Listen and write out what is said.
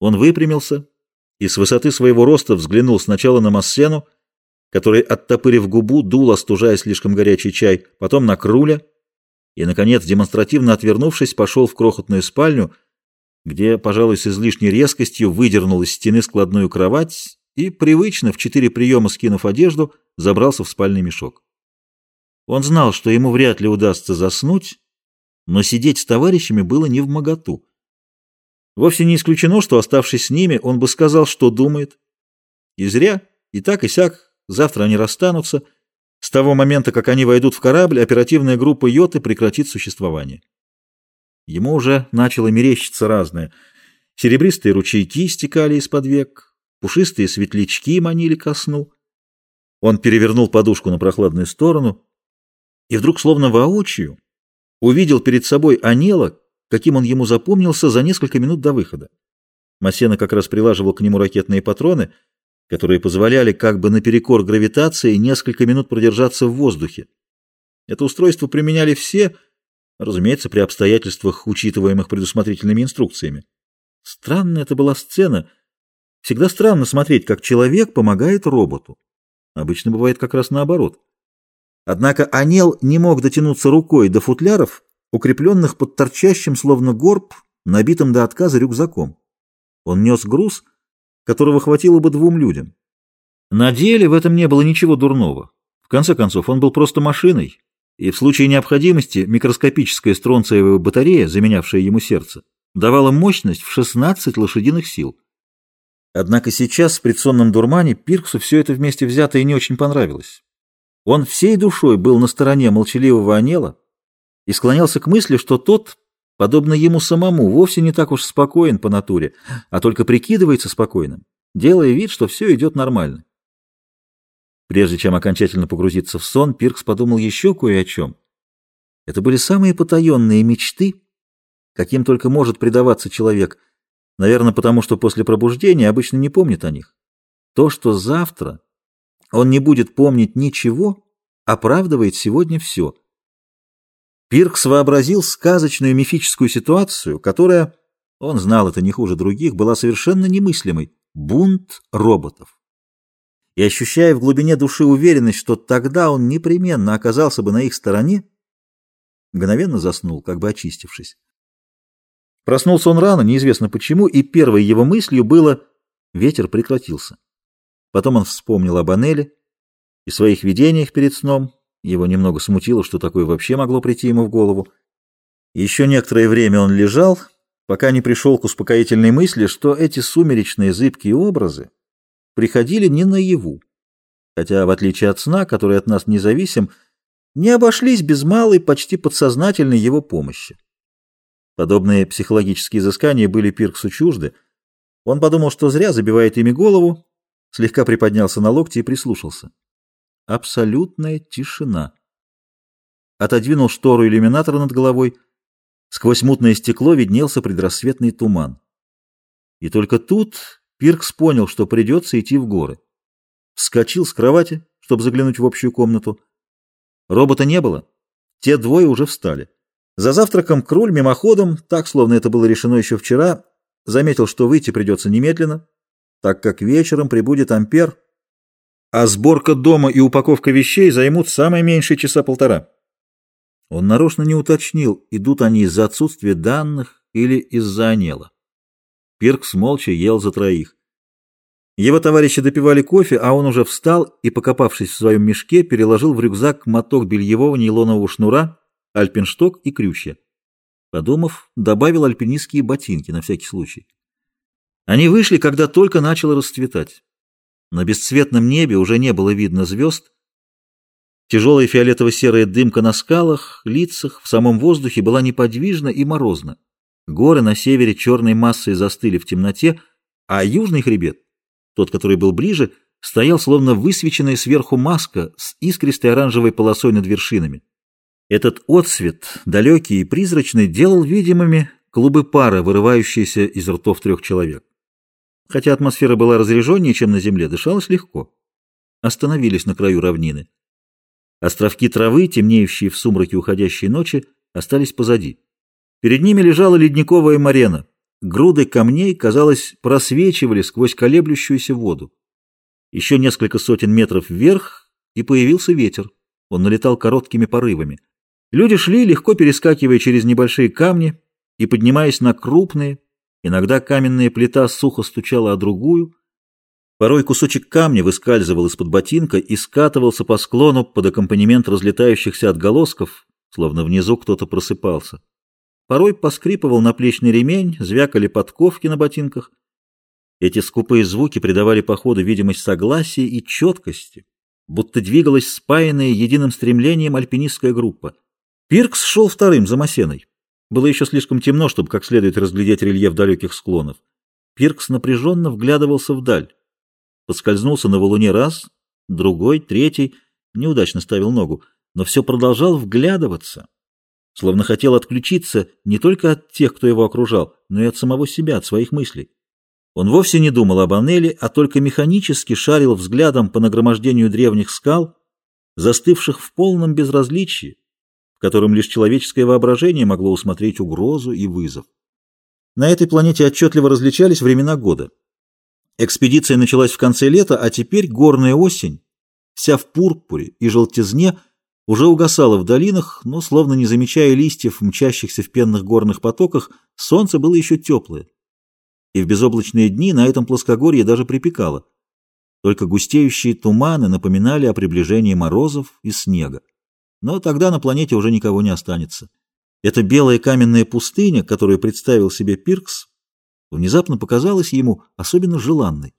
Он выпрямился и с высоты своего роста взглянул сначала на Массену, который, оттопырив губу, дул, остужая слишком горячий чай, потом на Круля и, наконец, демонстративно отвернувшись, пошел в крохотную спальню, где, пожалуй, с излишней резкостью выдернул из стены складную кровать и, привычно, в четыре приема скинув одежду, забрался в спальный мешок. Он знал, что ему вряд ли удастся заснуть, но сидеть с товарищами было не в моготу. Вовсе не исключено, что, оставшись с ними, он бы сказал, что думает. И зря, и так, и сяк, завтра они расстанутся. С того момента, как они войдут в корабль, оперативная группа Йоты прекратит существование. Ему уже начало мерещиться разное. Серебристые ручейки стекали из-под век, пушистые светлячки манили ко сну. Он перевернул подушку на прохладную сторону и вдруг, словно воочию, увидел перед собой Анела, каким он ему запомнился за несколько минут до выхода. Масена как раз прилаживал к нему ракетные патроны, которые позволяли как бы наперекор гравитации несколько минут продержаться в воздухе. Это устройство применяли все, разумеется, при обстоятельствах, учитываемых предусмотрительными инструкциями. Странная это была сцена. Всегда странно смотреть, как человек помогает роботу. Обычно бывает как раз наоборот. Однако Анел не мог дотянуться рукой до футляров, укрепленных под торчащим, словно горб, набитым до отказа рюкзаком. Он нес груз, которого хватило бы двум людям. На деле в этом не было ничего дурного. В конце концов, он был просто машиной, и в случае необходимости микроскопическая стронциевая батарея, заменявшая ему сердце, давала мощность в 16 лошадиных сил. Однако сейчас в предсонном дурмане Пирксу все это вместе взятое не очень понравилось. Он всей душой был на стороне молчаливого Анела и склонялся к мысли, что тот, подобно ему самому, вовсе не так уж спокоен по натуре, а только прикидывается спокойным, делая вид, что все идет нормально. Прежде чем окончательно погрузиться в сон, Пиркс подумал еще кое о чем. Это были самые потаенные мечты, каким только может предаваться человек, наверное, потому что после пробуждения обычно не помнит о них. То, что завтра он не будет помнить ничего, оправдывает сегодня все. Пиркс вообразил сказочную мифическую ситуацию, которая, он знал это не хуже других, была совершенно немыслимой – бунт роботов. И ощущая в глубине души уверенность, что тогда он непременно оказался бы на их стороне, мгновенно заснул, как бы очистившись. Проснулся он рано, неизвестно почему, и первой его мыслью было «ветер прекратился». Потом он вспомнил об Анеле и своих видениях перед сном. Его немного смутило, что такое вообще могло прийти ему в голову. Еще некоторое время он лежал, пока не пришел к успокоительной мысли, что эти сумеречные зыбкие образы приходили не наяву, хотя, в отличие от сна, который от нас независим, не обошлись без малой, почти подсознательной его помощи. Подобные психологические изыскания были Пирксу чужды. Он подумал, что зря забивает ими голову, слегка приподнялся на локти и прислушался. Абсолютная тишина. Отодвинул штору иллюминатора над головой. Сквозь мутное стекло виднелся предрассветный туман. И только тут Пиркс понял, что придется идти в горы. Вскочил с кровати, чтобы заглянуть в общую комнату. Робота не было. Те двое уже встали. За завтраком Круль мимоходом, так, словно это было решено еще вчера, заметил, что выйти придется немедленно, так как вечером прибудет Ампер, а сборка дома и упаковка вещей займут самое меньшее часа полтора. Он нарочно не уточнил, идут они из-за отсутствия данных или из-за Анела. Пиркс молча ел за троих. Его товарищи допивали кофе, а он уже встал и, покопавшись в своем мешке, переложил в рюкзак моток бельевого нейлонового шнура, альпиншток и крючья. Подумав, добавил альпинистские ботинки на всякий случай. Они вышли, когда только начало расцветать. На бесцветном небе уже не было видно звезд. Тяжелая фиолетово-серая дымка на скалах, лицах, в самом воздухе была неподвижна и морозна. Горы на севере черной массой застыли в темноте, а южный хребет, тот, который был ближе, стоял словно высвеченная сверху маска с искристой оранжевой полосой над вершинами. Этот отсвет, далекий и призрачный, делал видимыми клубы пара, вырывающиеся из ртов трех человек. Хотя атмосфера была разреженнее, чем на земле, дышалось легко. Остановились на краю равнины. Островки травы, темнеющие в сумраке уходящей ночи, остались позади. Перед ними лежала ледниковая марена, груды камней, казалось, просвечивали сквозь колеблющуюся воду. Еще несколько сотен метров вверх, и появился ветер. Он налетал короткими порывами. Люди шли, легко перескакивая через небольшие камни и поднимаясь на крупные. Иногда каменная плита сухо стучала о другую. Порой кусочек камня выскальзывал из-под ботинка и скатывался по склону под аккомпанемент разлетающихся отголосков, словно внизу кто-то просыпался. Порой поскрипывал наплечный ремень, звякали подковки на ботинках. Эти скупые звуки придавали походу видимость согласия и четкости, будто двигалась спаянная единым стремлением альпинистская группа. Пиркс шел вторым за Масеной. Было еще слишком темно, чтобы как следует разглядеть рельеф далеких склонов. Пиркс напряженно вглядывался вдаль. Подскользнулся на валуне раз, другой, третий, неудачно ставил ногу, но все продолжал вглядываться, словно хотел отключиться не только от тех, кто его окружал, но и от самого себя, от своих мыслей. Он вовсе не думал об Анели, а только механически шарил взглядом по нагромождению древних скал, застывших в полном безразличии, котором лишь человеческое воображение могло усмотреть угрозу и вызов. На этой планете отчетливо различались времена года. Экспедиция началась в конце лета, а теперь горная осень, вся в пурпуре и желтизне, уже угасала в долинах, но, словно не замечая листьев, мчащихся в пенных горных потоках, солнце было еще теплое и в безоблачные дни на этом плоскогорье даже припекало. Только густеющие туманы напоминали о приближении морозов и снега. Но тогда на планете уже никого не останется. Эта белая каменная пустыня, которую представил себе Пиркс, внезапно показалась ему особенно желанной.